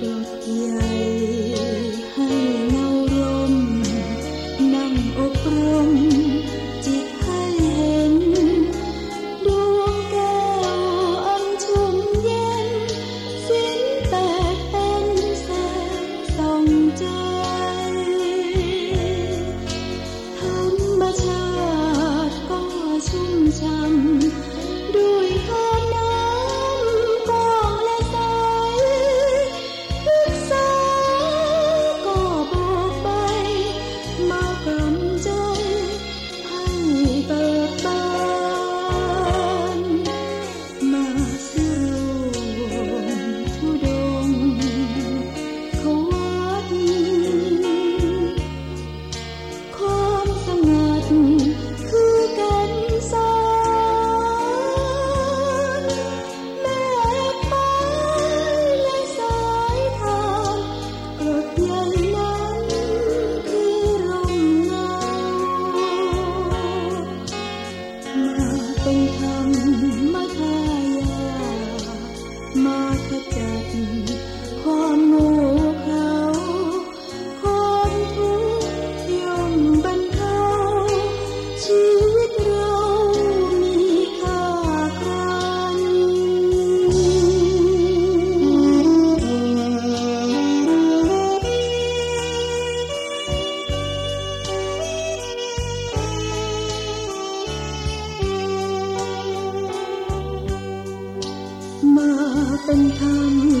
cuộc đời hay tình thầm